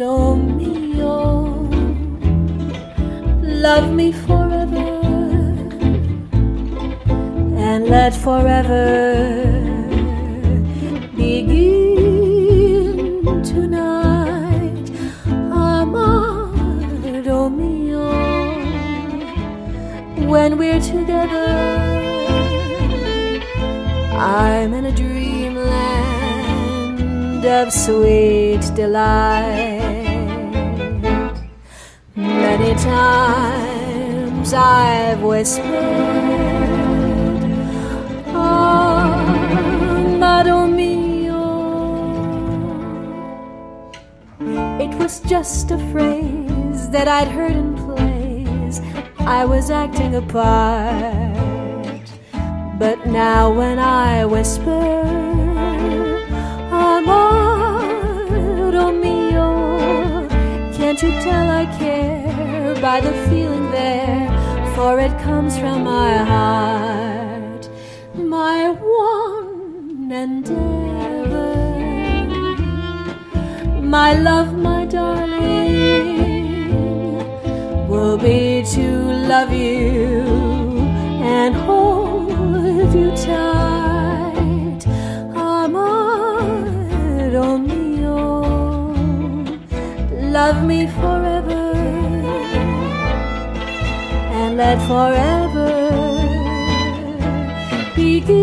رو love me four ever four every چمار road چھو sweet bar at was just friends there I Hare friends آئی واج ای پ بدنسپ روپ چلا د فیل فاروڈ کمس فروم نند مائی لو ماڈیو لو اینڈ ہو ہمار روف me four ever M B four ever پی ٹی